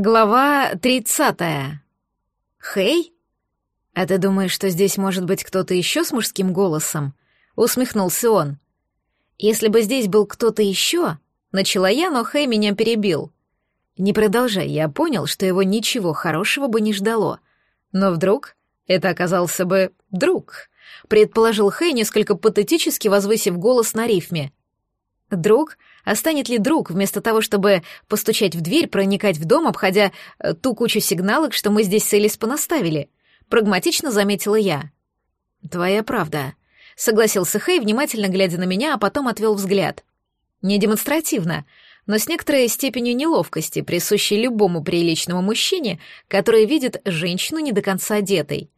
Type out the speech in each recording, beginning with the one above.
Глава 30. Хей? А ты думаешь, что здесь может быть кто-то еще с мужским голосом? Усмехнулся он. Если бы здесь был кто-то еще, начала я, но Хей меня перебил. Не продолжай, я понял, что его ничего хорошего бы не ждало. Но вдруг это оказался бы друг, предположил Хей, несколько патетически возвысив голос на рифме. Друг — а Останет ли друг, вместо того, чтобы постучать в дверь, проникать в дом, обходя э, ту кучу сигналок, что мы здесь с Элис понаставили? Прагматично заметила я. «Твоя правда», — согласился Хэй, внимательно глядя на меня, а потом отвел взгляд. «Не демонстративно, но с некоторой степенью неловкости, присущей любому приличному мужчине, который видит женщину не до конца одетой.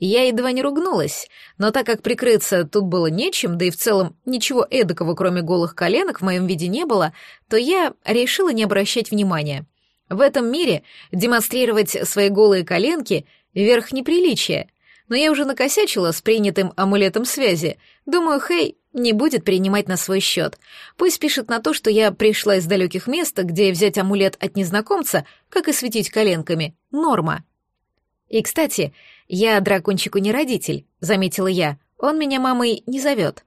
Я едва не ругнулась, но так как прикрыться тут было нечем, да и в целом ничего эдакого, кроме голых коленок, в моем виде не было, то я решила не обращать внимания. В этом мире демонстрировать свои голые коленки — верх неприличия. Но я уже накосячила с принятым амулетом связи. Думаю, Хей не будет принимать на свой счет. Пусть пишет на то, что я пришла из далеких мест, где взять амулет от незнакомца, как и светить коленками, норма. И, кстати, «Я дракончику не родитель», — заметила я. «Он меня мамой не зовет».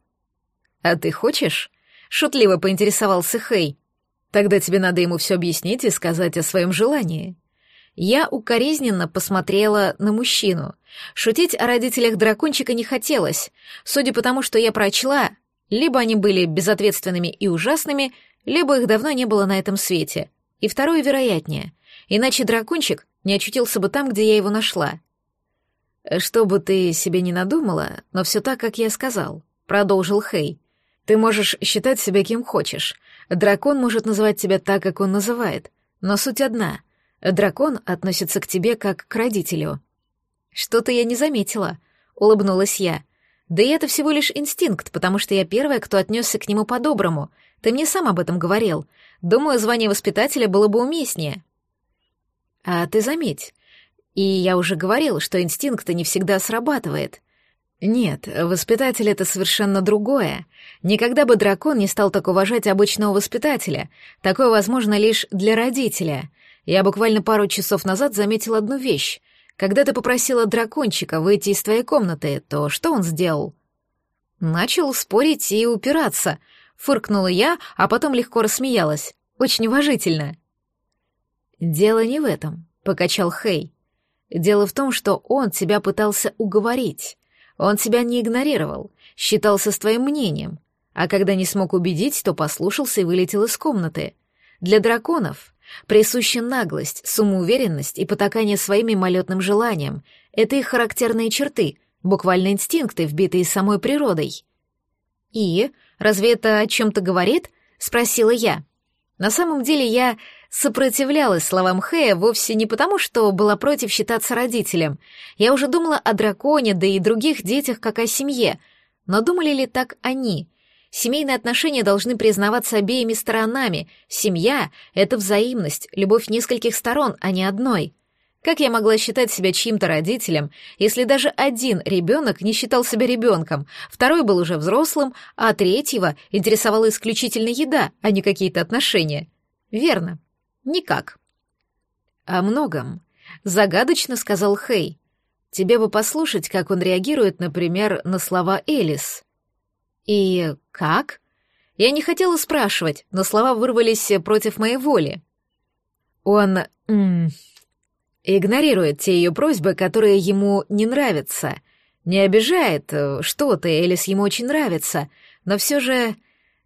«А ты хочешь?» — шутливо поинтересовался Хей. «Тогда тебе надо ему все объяснить и сказать о своем желании». Я укоризненно посмотрела на мужчину. Шутить о родителях дракончика не хотелось. Судя по тому, что я прочла, либо они были безответственными и ужасными, либо их давно не было на этом свете. И второе вероятнее. Иначе дракончик не очутился бы там, где я его нашла — «Чтобы ты себе не надумала, но все так, как я сказал», — продолжил Хей. «Ты можешь считать себя кем хочешь. Дракон может называть тебя так, как он называет. Но суть одна. Дракон относится к тебе как к родителю». «Что-то я не заметила», — улыбнулась я. «Да и это всего лишь инстинкт, потому что я первая, кто отнесся к нему по-доброму. Ты мне сам об этом говорил. Думаю, звание воспитателя было бы уместнее». «А ты заметь, и я уже говорил, что инстинкт не всегда срабатывает. Нет, воспитатель — это совершенно другое. Никогда бы дракон не стал так уважать обычного воспитателя. Такое возможно лишь для родителя. Я буквально пару часов назад заметил одну вещь. Когда ты попросила дракончика выйти из твоей комнаты, то что он сделал? Начал спорить и упираться. Фыркнула я, а потом легко рассмеялась. Очень уважительно. «Дело не в этом», — покачал Хей. Дело в том, что он тебя пытался уговорить. Он тебя не игнорировал, считался с твоим мнением, а когда не смог убедить, то послушался и вылетел из комнаты. Для драконов присуща наглость, самоуверенность и потакание своим мимолетным желаниям. Это их характерные черты, буквально инстинкты, вбитые самой природой. «И? Разве это о чем-то говорит?» — спросила я. На самом деле я Сопротивлялась словам Хэя вовсе не потому, что была против считаться родителем. Я уже думала о драконе, да и других детях, как о семье. Но думали ли так они? Семейные отношения должны признаваться обеими сторонами. Семья — это взаимность, любовь нескольких сторон, а не одной. Как я могла считать себя чьим-то родителем, если даже один ребенок не считал себя ребенком, второй был уже взрослым, а третьего интересовала исключительно еда, а не какие-то отношения? Верно, «Никак». «О многом», — загадочно сказал Хей. «Тебе бы послушать, как он реагирует, например, на слова Элис». «И как?» Я не хотела спрашивать, но слова вырвались против моей воли. Он м -м, игнорирует те ее просьбы, которые ему не нравятся. Не обижает, э, что-то Элис ему очень нравится, но все же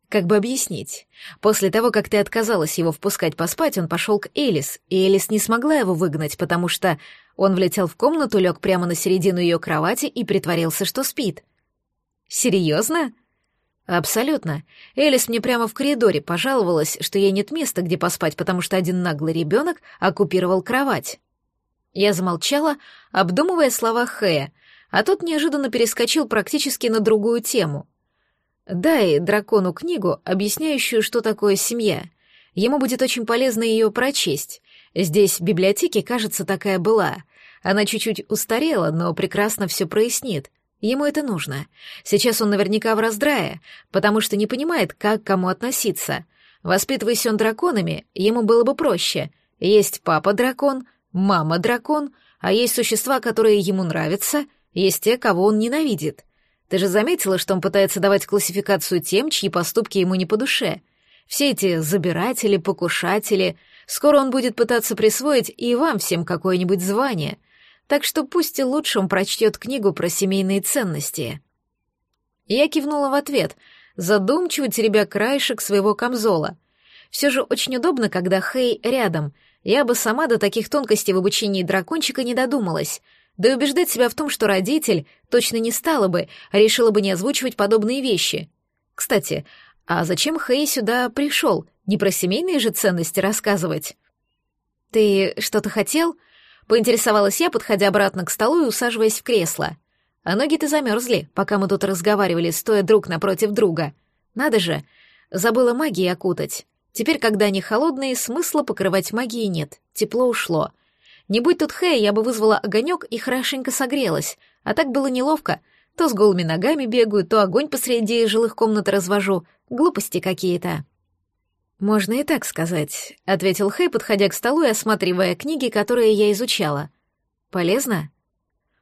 как бы объяснить? После того, как ты отказалась его впускать поспать, он пошел к Элис, и Элис не смогла его выгнать, потому что он влетел в комнату, лег прямо на середину ее кровати и притворился, что спит. «Серьезно?» «Абсолютно. Элис мне прямо в коридоре пожаловалась, что ей нет места, где поспать, потому что один наглый ребенок оккупировал кровать». Я замолчала, обдумывая слова Хэя, а тот неожиданно перескочил практически на другую тему — Дай дракону книгу, объясняющую, что такое семья. Ему будет очень полезно ее прочесть. Здесь в библиотеке, кажется, такая была. Она чуть-чуть устарела, но прекрасно все прояснит. Ему это нужно. Сейчас он наверняка в раздрае, потому что не понимает, как к кому относиться. Воспитываясь он драконами, ему было бы проще. Есть папа-дракон, мама-дракон, а есть существа, которые ему нравятся, есть те, кого он ненавидит. Ты же заметила, что он пытается давать классификацию тем, чьи поступки ему не по душе. Все эти забиратели, покушатели. Скоро он будет пытаться присвоить и вам всем какое-нибудь звание. Так что пусть и лучше он прочтет книгу про семейные ценности. Я кивнула в ответ, задумчиво теребя краешек своего камзола. Все же очень удобно, когда Хей рядом. Я бы сама до таких тонкостей в обучении дракончика не додумалась — да и убеждать себя в том, что родитель точно не стала бы, а решила бы не озвучивать подобные вещи. Кстати, а зачем Хэй сюда пришел? Не про семейные же ценности рассказывать? «Ты что-то хотел?» — поинтересовалась я, подходя обратно к столу и усаживаясь в кресло. А ноги-то замерзли, пока мы тут разговаривали, стоя друг напротив друга. Надо же, забыла магией окутать. Теперь, когда они холодные, смысла покрывать магией нет, тепло ушло — не будь тут Хэя, я бы вызвала огонек и хорошенько согрелась, а так было неловко. То с голыми ногами бегаю, то огонь посреди жилых комнат развожу. Глупости какие-то. «Можно и так сказать», — ответил Хэй, подходя к столу и осматривая книги, которые я изучала. «Полезно?»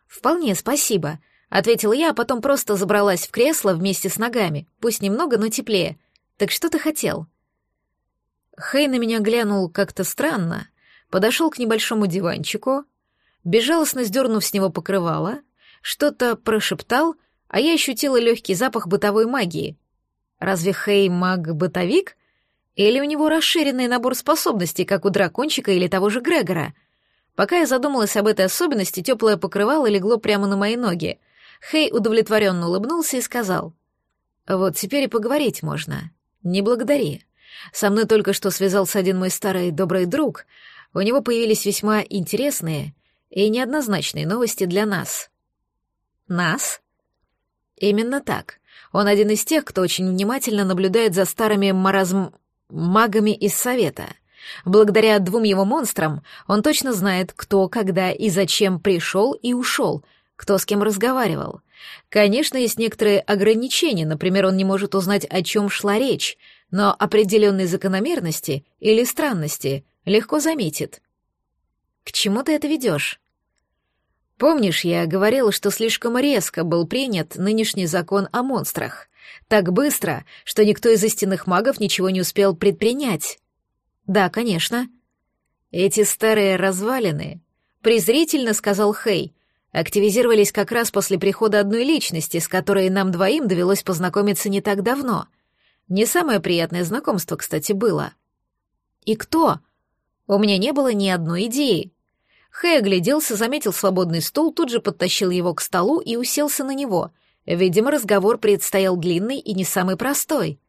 «Вполне, спасибо», — ответила я, а потом просто забралась в кресло вместе с ногами, пусть немного, но теплее. «Так что ты хотел?» Хэй на меня глянул как-то странно, подошел к небольшому диванчику, безжалостно сдернув с него покрывало, что-то прошептал, а я ощутила легкий запах бытовой магии. Разве Хей маг-бытовик? Или у него расширенный набор способностей, как у дракончика или того же Грегора? Пока я задумалась об этой особенности, теплое покрывало легло прямо на мои ноги. Хей удовлетворенно улыбнулся и сказал. «Вот теперь и поговорить можно. Не благодари. Со мной только что связался один мой старый добрый друг, у него появились весьма интересные и неоднозначные новости для нас. Нас? Именно так. Он один из тех, кто очень внимательно наблюдает за старыми маразм... магами из Совета. Благодаря двум его монстрам он точно знает, кто, когда и зачем пришел и ушел, кто с кем разговаривал. Конечно, есть некоторые ограничения, например, он не может узнать, о чем шла речь, но определенные закономерности или странности легко заметит. К чему ты это ведешь? Помнишь, я говорила, что слишком резко был принят нынешний закон о монстрах. Так быстро, что никто из истинных магов ничего не успел предпринять. Да, конечно. Эти старые развалины, презрительно сказал Хей, активизировались как раз после прихода одной личности, с которой нам двоим довелось познакомиться не так давно. Не самое приятное знакомство, кстати, было. И кто? — у меня не было ни одной идеи. Хэй огляделся, заметил свободный стул, тут же подтащил его к столу и уселся на него. Видимо, разговор предстоял длинный и не самый простой.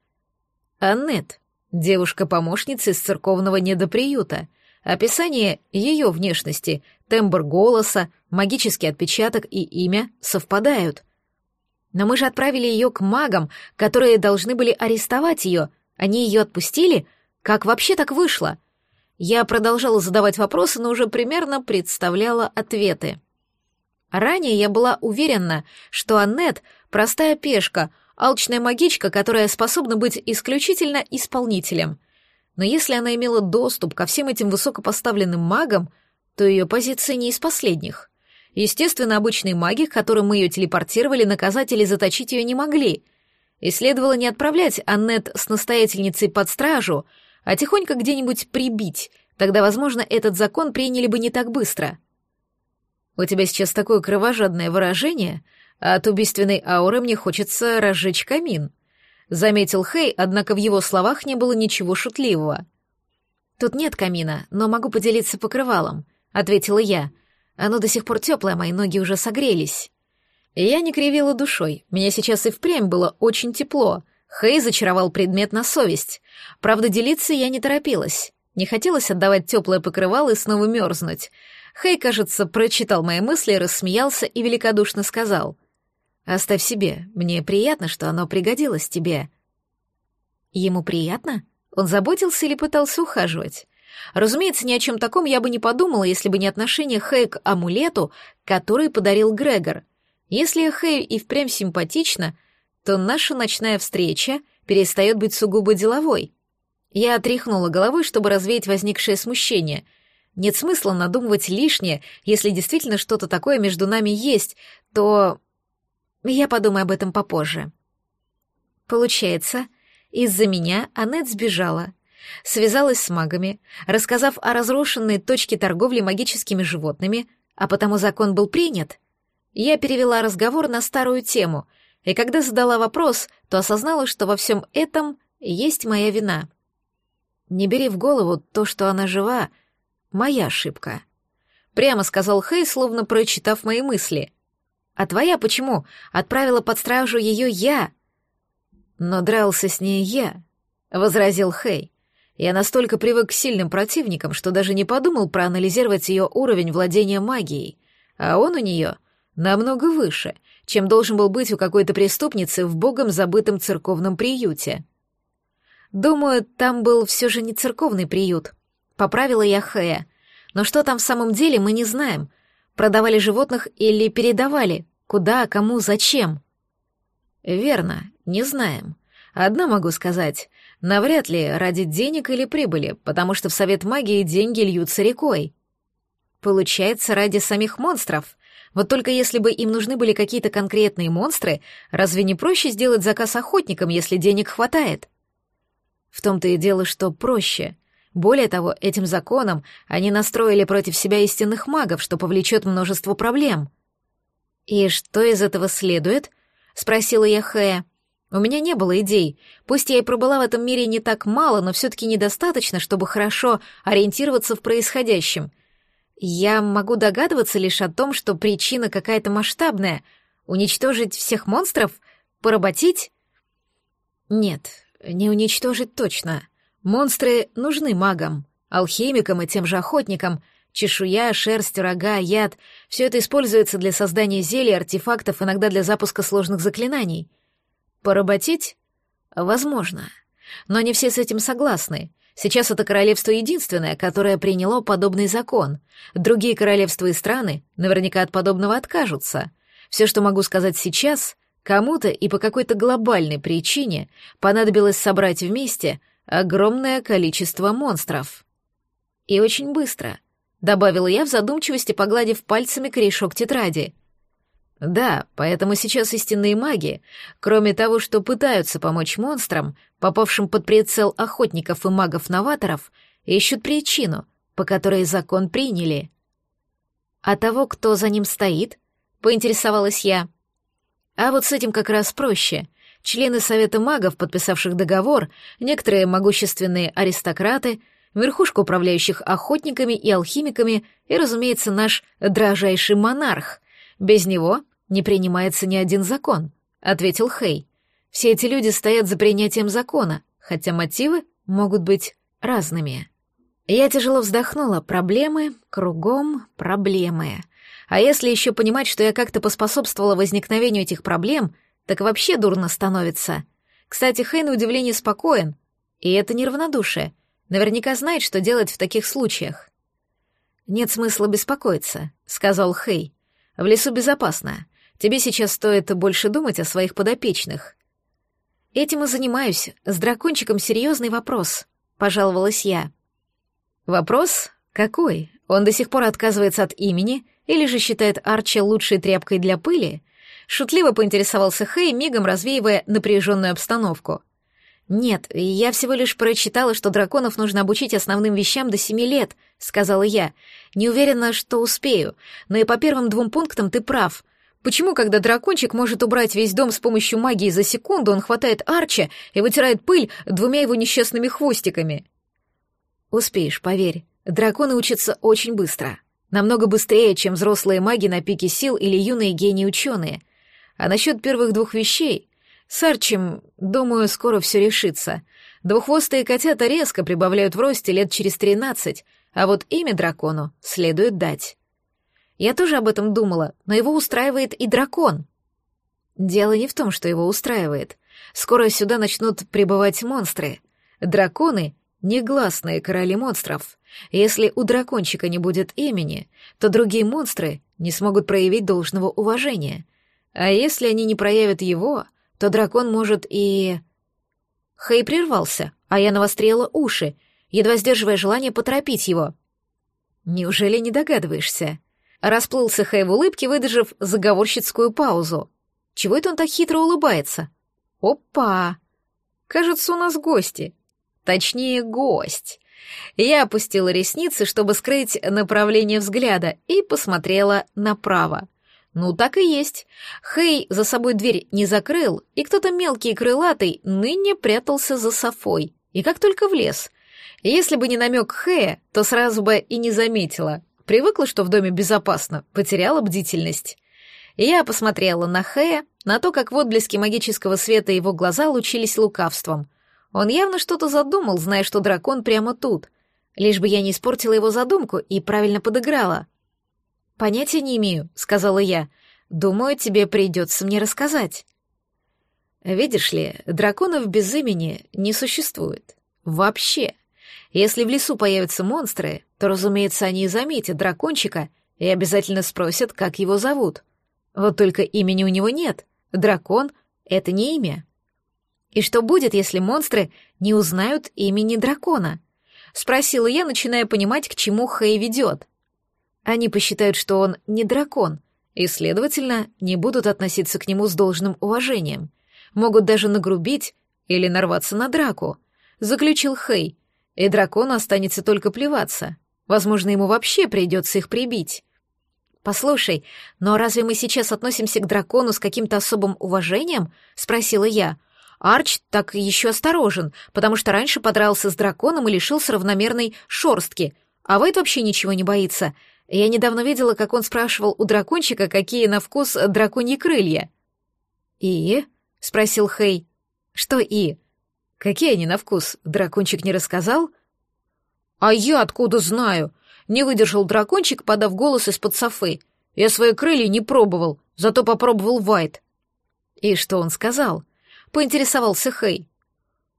«Аннет, девушка-помощница из церковного недоприюта. Описание ее внешности, тембр голоса, магический отпечаток и имя совпадают. Но мы же отправили ее к магам, которые должны были арестовать ее. Они ее отпустили? Как вообще так вышло?» Я продолжала задавать вопросы, но уже примерно представляла ответы. Ранее я была уверена, что Аннет — простая пешка, алчная магичка, которая способна быть исключительно исполнителем. Но если она имела доступ ко всем этим высокопоставленным магам, то ее позиция не из последних. Естественно, обычные маги, к которым мы ее телепортировали, наказать или заточить ее не могли. И следовало не отправлять Аннет с настоятельницей под стражу — а тихонько где-нибудь прибить, тогда, возможно, этот закон приняли бы не так быстро. У тебя сейчас такое кровожадное выражение, а от убийственной ауры мне хочется разжечь камин», — заметил Хей, однако в его словах не было ничего шутливого. «Тут нет камина, но могу поделиться покрывалом», — ответила я. «Оно до сих пор теплое, мои ноги уже согрелись». Я не кривила душой, меня сейчас и впрямь было очень тепло — Хей зачаровал предмет на совесть. Правда, делиться я не торопилась. Не хотелось отдавать теплое покрывало и снова мерзнуть. Хей, кажется, прочитал мои мысли, рассмеялся и великодушно сказал. «Оставь себе. Мне приятно, что оно пригодилось тебе». «Ему приятно? Он заботился или пытался ухаживать?» Разумеется, ни о чем таком я бы не подумала, если бы не отношение Хэя к амулету, который подарил Грегор. Если Хэю и впрямь симпатично, то наша ночная встреча перестает быть сугубо деловой. Я отряхнула головой, чтобы развеять возникшее смущение. Нет смысла надумывать лишнее, если действительно что-то такое между нами есть, то... Я подумаю об этом попозже. Получается, из-за меня Аннет сбежала, связалась с магами, рассказав о разрушенной точке торговли магическими животными, а потому закон был принят. Я перевела разговор на старую тему, и когда задала вопрос, то осознала, что во всем этом есть моя вина. Не бери в голову то, что она жива, моя ошибка. Прямо сказал Хей, словно прочитав мои мысли. А твоя почему? Отправила под стражу ее я. Но дрался с ней я, возразил Хей. Я настолько привык к сильным противникам, что даже не подумал проанализировать ее уровень владения магией, а он у нее намного выше, чем должен был быть у какой-то преступницы в богом забытом церковном приюте. Думаю, там был все же не церковный приют. Поправила я Хэя. Но что там в самом деле, мы не знаем. Продавали животных или передавали? Куда, кому, зачем? Верно, не знаем. Одно могу сказать. Навряд ли ради денег или прибыли, потому что в Совет магии деньги льются рекой. Получается, ради самих монстров, вот только если бы им нужны были какие-то конкретные монстры, разве не проще сделать заказ охотникам, если денег хватает? В том-то и дело, что проще. Более того, этим законом они настроили против себя истинных магов, что повлечет множество проблем. «И что из этого следует?» — спросила я Хэя. «У меня не было идей. Пусть я и пробыла в этом мире не так мало, но все-таки недостаточно, чтобы хорошо ориентироваться в происходящем — я могу догадываться лишь о том, что причина какая-то масштабная. Уничтожить всех монстров? Поработить? Нет, не уничтожить точно. Монстры нужны магам, алхимикам и тем же охотникам. Чешуя, шерсть, рога, яд — все это используется для создания зелий, артефактов, иногда для запуска сложных заклинаний. Поработить? Возможно. Но не все с этим согласны. Сейчас это королевство единственное, которое приняло подобный закон. Другие королевства и страны наверняка от подобного откажутся. Все, что могу сказать сейчас, кому-то и по какой-то глобальной причине понадобилось собрать вместе огромное количество монстров. И очень быстро, добавила я в задумчивости, погладив пальцами корешок тетради — да, поэтому сейчас истинные маги, кроме того, что пытаются помочь монстрам, попавшим под прицел охотников и магов-новаторов, ищут причину, по которой закон приняли. А того, кто за ним стоит, поинтересовалась я. А вот с этим как раз проще. Члены Совета магов, подписавших договор, некоторые могущественные аристократы, верхушка управляющих охотниками и алхимиками и, разумеется, наш дрожайший монарх — без него не принимается ни один закон, ответил Хей. Все эти люди стоят за принятием закона, хотя мотивы могут быть разными. Я тяжело вздохнула. Проблемы, кругом проблемы. А если еще понимать, что я как-то поспособствовала возникновению этих проблем, так вообще дурно становится. Кстати, Хей на удивление спокоен. И это не равнодушие. Наверняка знает, что делать в таких случаях. «Нет смысла беспокоиться», — сказал Хей. В лесу безопасно. Тебе сейчас стоит больше думать о своих подопечных. Этим и занимаюсь. С дракончиком серьезный вопрос, пожаловалась я. Вопрос? Какой? Он до сих пор отказывается от имени или же считает Арчи лучшей тряпкой для пыли? Шутливо поинтересовался Хэй, мигом развеивая напряженную обстановку — «Нет, я всего лишь прочитала, что драконов нужно обучить основным вещам до семи лет», — сказала я. «Не уверена, что успею, но и по первым двум пунктам ты прав. Почему, когда дракончик может убрать весь дом с помощью магии за секунду, он хватает Арча и вытирает пыль двумя его несчастными хвостиками?» «Успеешь, поверь. Драконы учатся очень быстро. Намного быстрее, чем взрослые маги на пике сил или юные гении-ученые. А насчет первых двух вещей...» Сарчим, думаю, скоро все решится. Двухвостые котята резко прибавляют в росте лет через тринадцать, а вот имя дракону следует дать. Я тоже об этом думала, но его устраивает и дракон. Дело не в том, что его устраивает. Скоро сюда начнут прибывать монстры. Драконы — негласные короли монстров. Если у дракончика не будет имени, то другие монстры не смогут проявить должного уважения. А если они не проявят его, то дракон может и... Хэй прервался, а я навострила уши, едва сдерживая желание поторопить его. «Неужели не догадываешься?» Расплылся Хэй в улыбке, выдержав заговорщицкую паузу. «Чего это он так хитро улыбается?» «Опа! Кажется, у нас гости. Точнее, гость». Я опустила ресницы, чтобы скрыть направление взгляда, и посмотрела направо. Ну, так и есть. Хей за собой дверь не закрыл, и кто-то мелкий и крылатый ныне прятался за софой. И как только влез. Если бы не намек Хея, то сразу бы и не заметила. Привыкла, что в доме безопасно, потеряла бдительность. Я посмотрела на Хея, на то, как в отблеске магического света его глаза лучились лукавством. Он явно что-то задумал, зная, что дракон прямо тут. Лишь бы я не испортила его задумку и правильно подыграла. «Понятия не имею», — сказала я. «Думаю, тебе придется мне рассказать». «Видишь ли, драконов без имени не существует. Вообще. Если в лесу появятся монстры, то, разумеется, они и заметят дракончика и обязательно спросят, как его зовут. Вот только имени у него нет. Дракон — это не имя». «И что будет, если монстры не узнают имени дракона?» — спросила я, начиная понимать, к чему Хэй ведет — они посчитают, что он не дракон, и, следовательно, не будут относиться к нему с должным уважением. Могут даже нагрубить или нарваться на драку, заключил Хей, и дракону останется только плеваться. Возможно, ему вообще придется их прибить. «Послушай, но разве мы сейчас относимся к дракону с каким-то особым уважением?» — спросила я. «Арч так еще осторожен, потому что раньше подрался с драконом и лишился равномерной шорстки, а Вайт вообще ничего не боится. Я недавно видела, как он спрашивал у дракончика, какие на вкус драконьи крылья. «И?» — спросил Хей. «Что «и»? Какие они на вкус? Дракончик не рассказал?» «А я откуда знаю?» — не выдержал дракончик, подав голос из-под софы. «Я свои крылья не пробовал, зато попробовал Вайт». «И что он сказал?» — поинтересовался Хей.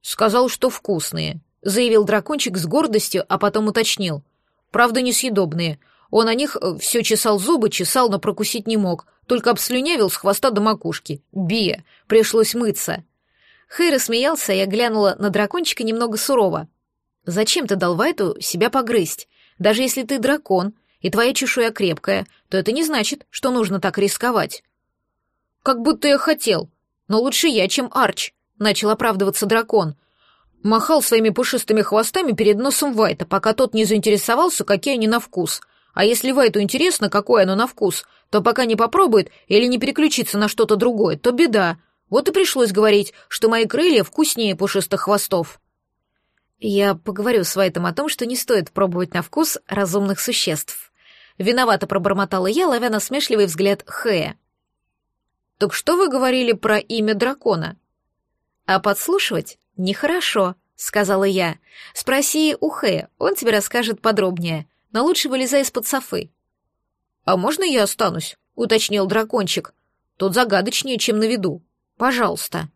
«Сказал, что вкусные», — заявил дракончик с гордостью, а потом уточнил. «Правда, несъедобные. Он на них э, все чесал зубы, чесал, но прокусить не мог, только обслюнявил с хвоста до макушки. Би! Пришлось мыться. Хэй рассмеялся, а я глянула на дракончика немного сурово. «Зачем ты дал Вайту себя погрызть? Даже если ты дракон, и твоя чешуя крепкая, то это не значит, что нужно так рисковать». «Как будто я хотел. Но лучше я, чем Арч», — начал оправдываться дракон. Махал своими пушистыми хвостами перед носом Вайта, пока тот не заинтересовался, какие они на вкус — а если Вайту интересно, какое оно на вкус, то пока не попробует или не переключится на что-то другое, то беда. Вот и пришлось говорить, что мои крылья вкуснее пушистых хвостов. Я поговорю с Вайтом о том, что не стоит пробовать на вкус разумных существ. Виновато пробормотала я, ловя насмешливый взгляд Хэя. «Так что вы говорили про имя дракона?» «А подслушивать нехорошо», — сказала я. «Спроси у Хэя, он тебе расскажет подробнее но лучше вылезай из-под софы. «А можно я останусь?» — уточнил дракончик. «Тут загадочнее, чем на виду. Пожалуйста».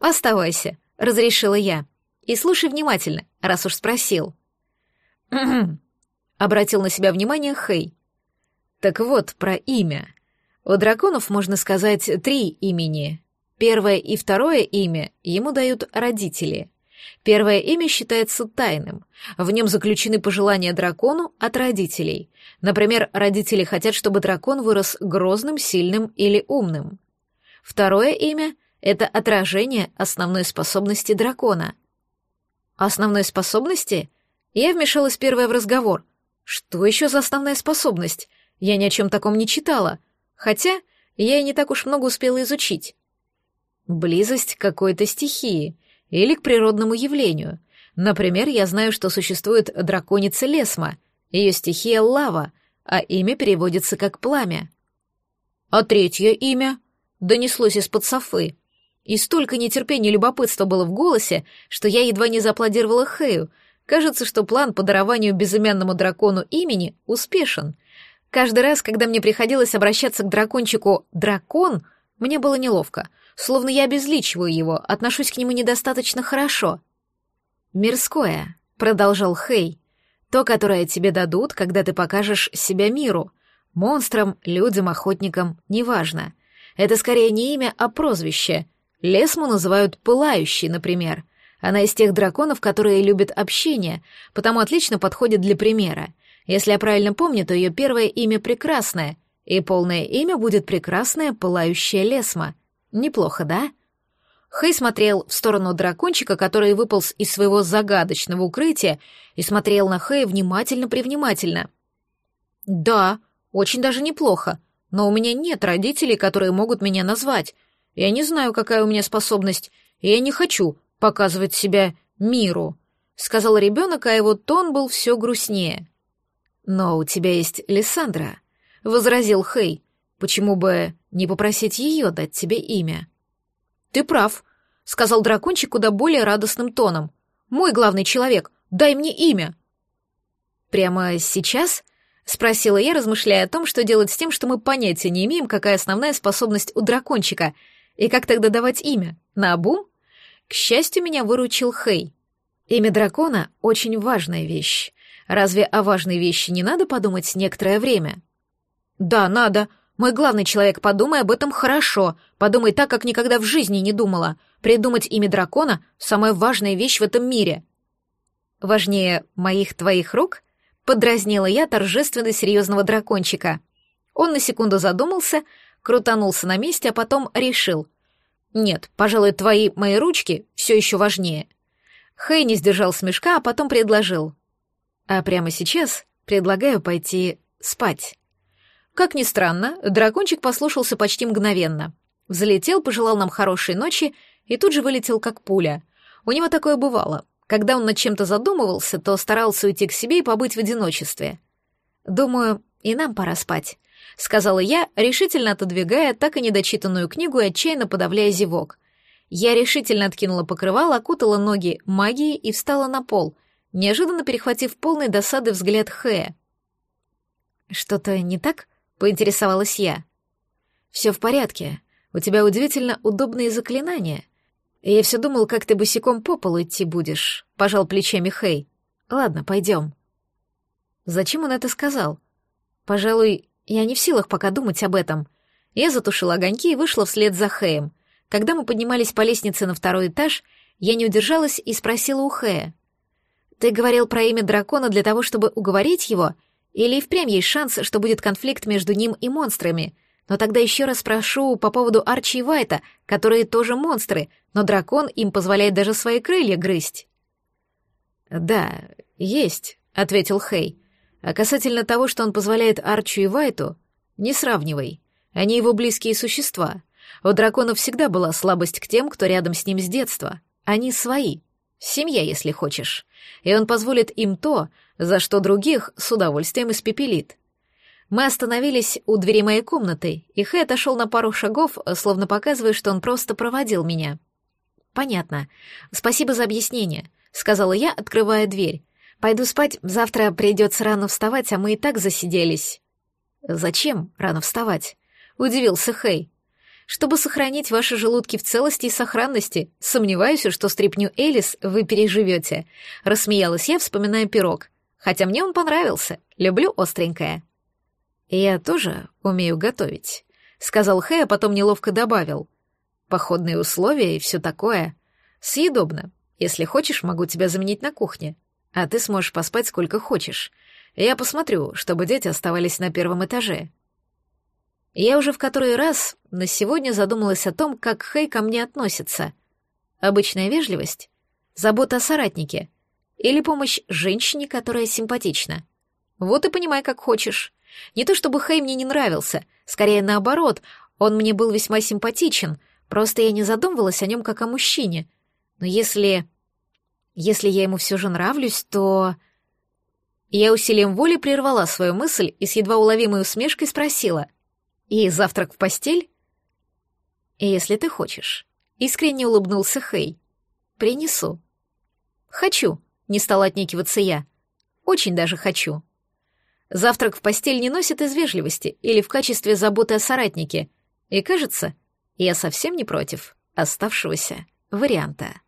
«Оставайся», — разрешила я. «И слушай внимательно, раз уж спросил». обратил на себя внимание Хей. «Так вот, про имя. У драконов, можно сказать, три имени. Первое и второе имя ему дают родители. Первое имя считается тайным. В нем заключены пожелания дракону от родителей. Например, родители хотят, чтобы дракон вырос грозным, сильным или умным. Второе имя — это отражение основной способности дракона. Основной способности? Я вмешалась первая в разговор. Что еще за основная способность? Я ни о чем таком не читала. Хотя я и не так уж много успела изучить. Близость какой-то стихии, или к природному явлению. Например, я знаю, что существует драконица Лесма, ее стихия — лава, а имя переводится как «пламя». «А третье имя?» — донеслось из-под софы. И столько нетерпения и любопытства было в голосе, что я едва не зааплодировала Хэю. Кажется, что план по дарованию безымянному дракону имени успешен. Каждый раз, когда мне приходилось обращаться к дракончику «дракон», мне было неловко, словно я обезличиваю его, отношусь к нему недостаточно хорошо. «Мирское», — продолжал Хей, — «то, которое тебе дадут, когда ты покажешь себя миру. Монстрам, людям, охотникам, неважно. Это скорее не имя, а прозвище. Лесму называют «пылающий», например. Она из тех драконов, которые любят общение, потому отлично подходит для примера. Если я правильно помню, то ее первое имя прекрасное, и полное имя будет прекрасное пылающая лесма. Неплохо, да? Хэй смотрел в сторону дракончика, который выполз из своего загадочного укрытия, и смотрел на Хэя внимательно-привнимательно. «Да, очень даже неплохо, но у меня нет родителей, которые могут меня назвать. Я не знаю, какая у меня способность, и я не хочу показывать себя миру», — сказал ребенок, а его тон был все грустнее. «Но у тебя есть Лиссандра», — возразил Хей. «Почему бы не попросить ее дать тебе имя?» «Ты прав», — сказал дракончик куда более радостным тоном. «Мой главный человек, дай мне имя!» «Прямо сейчас?» — спросила я, размышляя о том, что делать с тем, что мы понятия не имеем, какая основная способность у дракончика, и как тогда давать имя? Наобум? К счастью, меня выручил Хей. Имя дракона — очень важная вещь. Разве о важной вещи не надо подумать некоторое время?» «Да, надо. Мой главный человек, подумай об этом хорошо. Подумай так, как никогда в жизни не думала. Придумать имя дракона — самая важная вещь в этом мире». «Важнее моих твоих рук?» — подразнила я торжественно серьезного дракончика. Он на секунду задумался, крутанулся на месте, а потом решил. «Нет, пожалуй, твои мои ручки все еще важнее». Хэй не сдержал смешка, а потом предложил. «А прямо сейчас предлагаю пойти спать». Как ни странно, дракончик послушался почти мгновенно. Взлетел, пожелал нам хорошей ночи и тут же вылетел как пуля. У него такое бывало. Когда он над чем-то задумывался, то старался уйти к себе и побыть в одиночестве. «Думаю, и нам пора спать», — сказала я, решительно отодвигая так и недочитанную книгу и отчаянно подавляя зевок. Я решительно откинула покрывало, окутала ноги магией и встала на пол, неожиданно перехватив полный досады взгляд Хэя. «Что-то не так?» поинтересовалась я. «Все в порядке. У тебя удивительно удобные заклинания. Я все думал, как ты босиком по полу идти будешь», — пожал плечами Хей. «Ладно, пойдем». Зачем он это сказал? Пожалуй, я не в силах пока думать об этом. Я затушила огоньки и вышла вслед за Хэем. Когда мы поднимались по лестнице на второй этаж, я не удержалась и спросила у Хэя. «Ты говорил про имя дракона для того, чтобы уговорить его или впрямь есть шанс, что будет конфликт между ним и монстрами. Но тогда еще раз прошу по поводу Арчи и Вайта, которые тоже монстры, но дракон им позволяет даже свои крылья грызть. «Да, есть», — ответил Хей. «А касательно того, что он позволяет Арчу и Вайту, не сравнивай. Они его близкие существа. У дракона всегда была слабость к тем, кто рядом с ним с детства. Они свои. Семья, если хочешь. И он позволит им то, за что других с удовольствием испепелит. Мы остановились у двери моей комнаты, и Хэ отошел на пару шагов, словно показывая, что он просто проводил меня. «Понятно. Спасибо за объяснение», — сказала я, открывая дверь. «Пойду спать, завтра придется рано вставать, а мы и так засиделись». «Зачем рано вставать?» — удивился Хэй. «Чтобы сохранить ваши желудки в целости и сохранности, сомневаюсь, что стрипню Элис вы переживете», — рассмеялась я, вспоминая пирог. Хотя мне он понравился. Люблю остренькое. Я тоже умею готовить, сказал Хэ, а потом неловко добавил. Походные условия и все такое. Съедобно. Если хочешь, могу тебя заменить на кухне. А ты сможешь поспать сколько хочешь. Я посмотрю, чтобы дети оставались на первом этаже. Я уже в который раз на сегодня задумалась о том, как Хэй ко мне относится. Обычная вежливость, забота о соратнике — или помощь женщине, которая симпатична. Вот и понимай, как хочешь. Не то чтобы Хэй мне не нравился, скорее наоборот, он мне был весьма симпатичен, просто я не задумывалась о нем как о мужчине. Но если... если я ему все же нравлюсь, то... Я усилием воли прервала свою мысль и с едва уловимой усмешкой спросила. «И завтрак в постель?» «Если ты хочешь». Искренне улыбнулся Хей. «Принесу». «Хочу», не стала отнекиваться я. Очень даже хочу. Завтрак в постель не носит из вежливости или в качестве заботы о соратнике. И кажется, я совсем не против оставшегося варианта.